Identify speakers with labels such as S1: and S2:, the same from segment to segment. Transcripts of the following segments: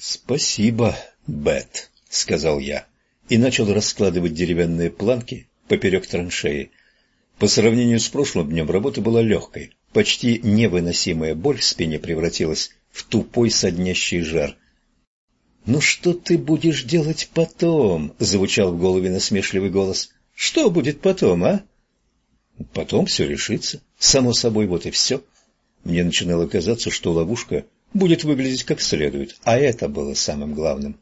S1: «Спасибо, Бет», — сказал я, и начал раскладывать деревянные планки поперек траншеи. По сравнению с прошлым днем работа была легкой. Почти невыносимая боль в спине превратилась в тупой соднящий жар. «Ну что ты будешь делать потом?» — звучал в голове насмешливый голос. «Что будет потом, а?» «Потом все решится. Само собой, вот и все». Мне начинало казаться, что ловушка будет выглядеть как следует, а это было самым главным.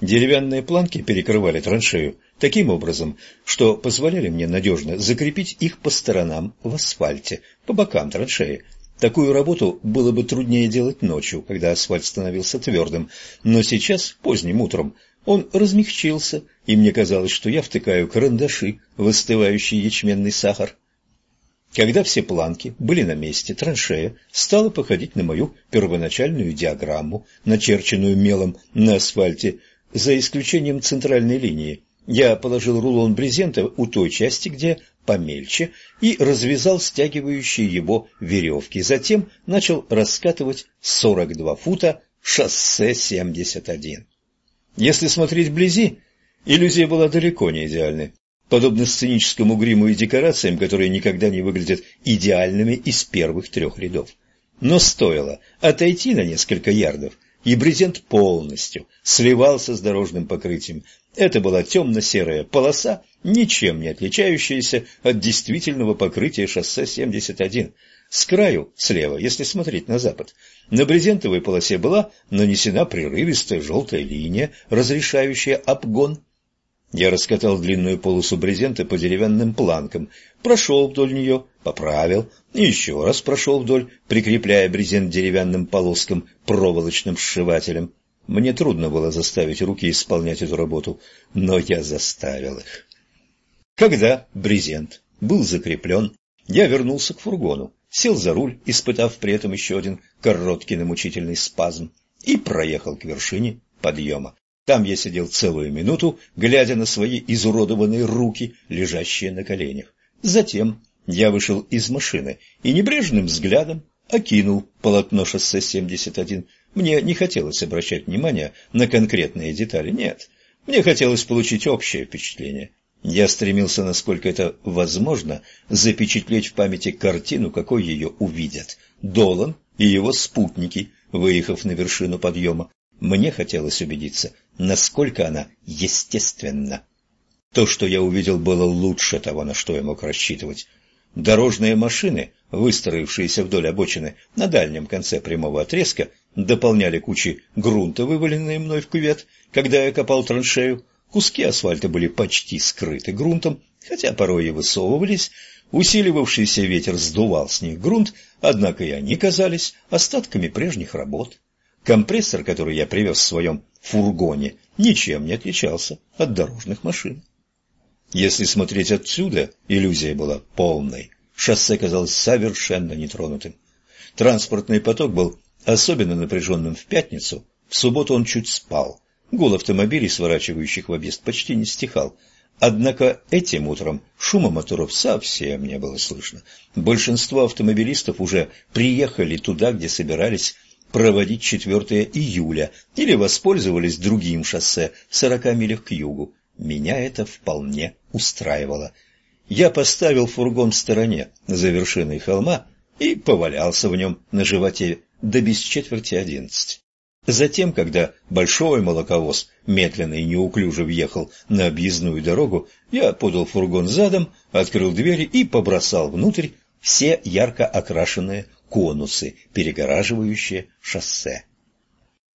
S1: Деревянные планки перекрывали траншею таким образом, что позволяли мне надежно закрепить их по сторонам в асфальте, по бокам траншеи. Такую работу было бы труднее делать ночью, когда асфальт становился твердым, но сейчас, поздним утром, он размягчился, и мне казалось, что я втыкаю карандаши в остывающий ячменный сахар. Когда все планки были на месте, траншея стала походить на мою первоначальную диаграмму, начерченную мелом на асфальте, за исключением центральной линии. Я положил рулон брезента у той части, где помельче, и развязал стягивающие его веревки. Затем начал раскатывать 42 фута шоссе 71. Если смотреть вблизи, иллюзия была далеко не идеальной подобно сценическому гриму и декорациям, которые никогда не выглядят идеальными из первых трех рядов. Но стоило отойти на несколько ярдов, и брезент полностью сливался с дорожным покрытием. Это была темно-серая полоса, ничем не отличающаяся от действительного покрытия шоссе 71. С краю, слева, если смотреть на запад, на брезентовой полосе была нанесена прерывистая желтая линия, разрешающая обгон я раскатал длинную полосу брезента по деревянным планкам, прошел вдоль нее, поправил, и еще раз прошел вдоль, прикрепляя брезент деревянным полоскам проволочным сшивателем. Мне трудно было заставить руки исполнять эту работу, но я заставил их. Когда брезент был закреплен, я вернулся к фургону, сел за руль, испытав при этом еще один короткий намучительный спазм, и проехал к вершине подъема. Там я сидел целую минуту, глядя на свои изуродованные руки, лежащие на коленях. Затем я вышел из машины и небрежным взглядом окинул полотно шоссе 71. Мне не хотелось обращать внимание на конкретные детали, нет. Мне хотелось получить общее впечатление. Я стремился, насколько это возможно, запечатлеть в памяти картину, какой ее увидят. Долан и его спутники, выехав на вершину подъема. Мне хотелось убедиться, насколько она естественна. То, что я увидел, было лучше того, на что я мог рассчитывать. Дорожные машины, выстроившиеся вдоль обочины на дальнем конце прямого отрезка, дополняли кучи грунта, вываленные мной в кювет, когда я копал траншею. Куски асфальта были почти скрыты грунтом, хотя порой и высовывались. Усиливавшийся ветер сдувал с них грунт, однако и они казались остатками прежних работ. Компрессор, который я привез в своем фургоне, ничем не отличался от дорожных машин. Если смотреть отсюда, иллюзия была полной. Шоссе казалось совершенно нетронутым. Транспортный поток был особенно напряженным в пятницу, в субботу он чуть спал. Гул автомобилей, сворачивающих в объезд, почти не стихал. Однако этим утром шума моторов совсем не было слышно. Большинство автомобилистов уже приехали туда, где собирались проводить 4 июля или воспользовались другим шоссе в 40 милях к югу. Меня это вполне устраивало. Я поставил фургон в стороне за вершиной холма и повалялся в нем на животе до без четверти одиннадцать. Затем, когда большой молоковоз медленно и неуклюже въехал на объездную дорогу, я подал фургон задом, открыл двери и побросал внутрь все ярко окрашенные конусы, перегораживающие шоссе.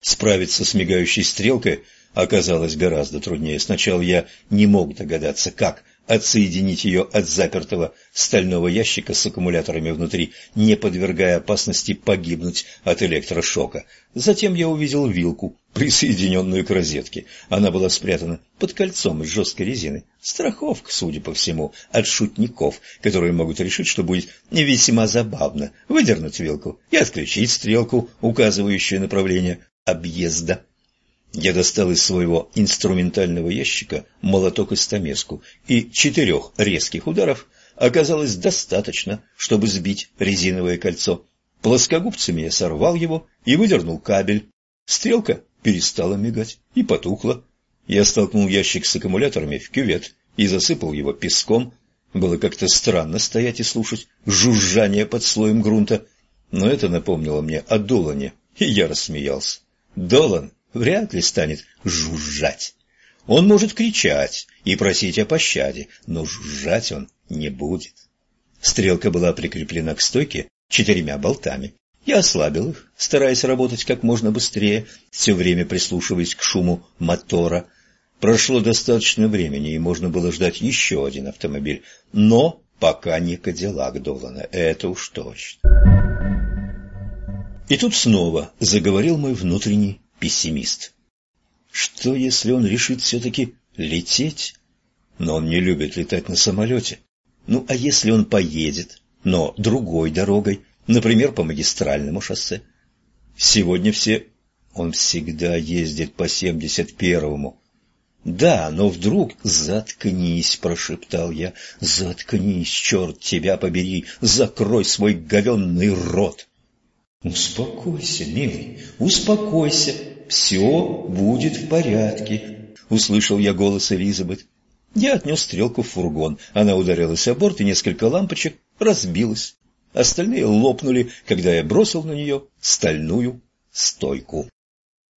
S1: Справиться с мигающей стрелкой оказалось гораздо труднее. Сначала я не мог догадаться, как отсоединить ее от запертого стального ящика с аккумуляторами внутри, не подвергая опасности погибнуть от электрошока. Затем я увидел вилку, присоединенную к розетке. Она была спрятана под кольцом из жесткой резины. Страховка, судя по всему, от шутников, которые могут решить, что будет весьма забавно выдернуть вилку и отключить стрелку, указывающую направление объезда. Я достал из своего инструментального ящика молоток и стамеску и четырех резких ударов оказалось достаточно, чтобы сбить резиновое кольцо. Плоскогубцами я сорвал его и выдернул кабель. Стрелка перестала мигать и потухла. Я столкнул ящик с аккумуляторами в кювет и засыпал его песком. Было как-то странно стоять и слушать жужжание под слоем грунта, но это напомнило мне о Долане, и я рассмеялся. Долан вряд ли станет жужжать. Он может кричать и просить о пощаде, но жужжать он не будет. Стрелка была прикреплена к стойке четырьмя болтами. Я ослабил их, стараясь работать как можно быстрее, все время прислушиваясь к шуму мотора. Прошло достаточно времени, и можно было ждать еще один автомобиль, но пока не Кадиллак Долана, это уж точно. И тут снова заговорил мой внутренний пессимист. Что, если он решит все-таки лететь? Но он не любит летать на самолете. Ну, а если он поедет, но другой дорогой, например, по магистральному шоссе? Сегодня все... Он всегда ездит по семьдесят первому. Да, но вдруг... Заткнись, прошептал я. Заткнись, черт тебя побери, закрой свой говенный рот. Успокойся, милый, успокойся, все будет в порядке, услышал я голос Элизабет. Я отнес стрелку в фургон. Она ударилась о борт, и несколько лампочек разбилось. Остальные лопнули, когда я бросил на нее стальную стойку.